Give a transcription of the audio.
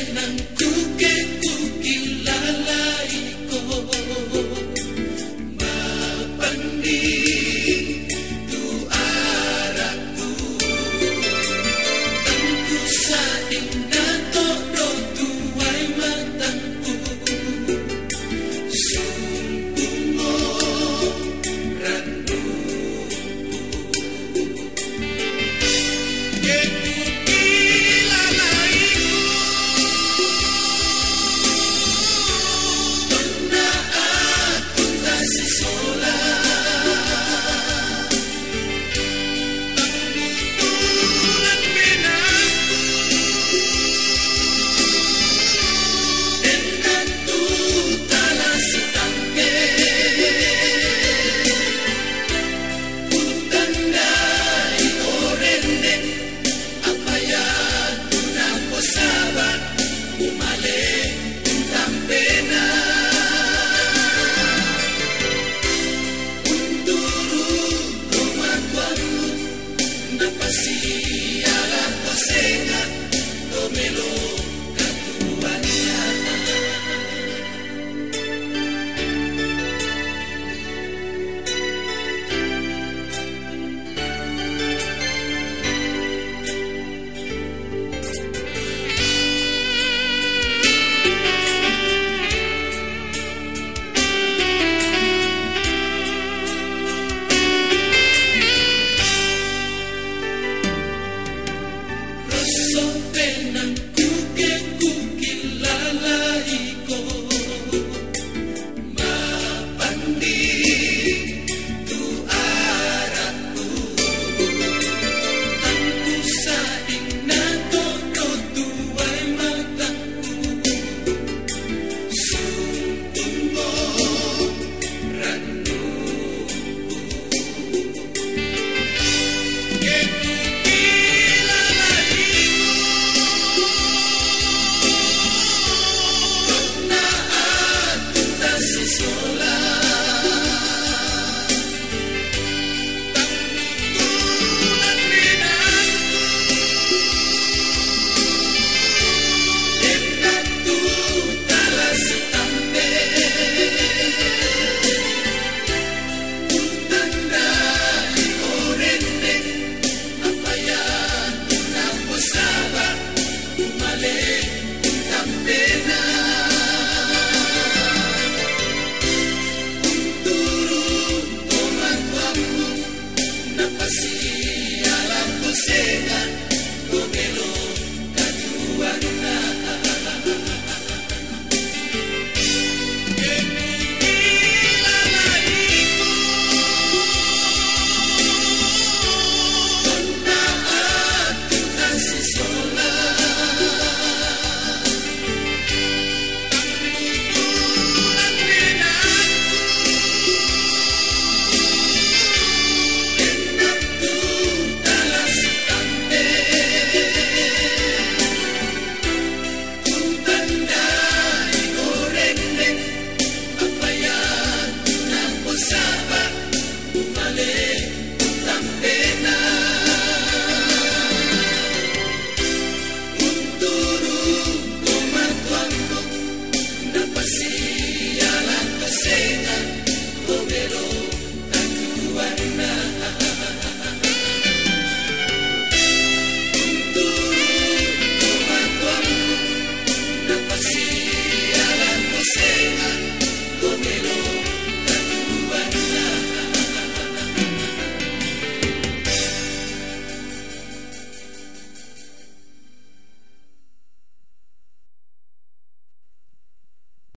Amen. Anda pasía la cocina, tómelo. Yeah.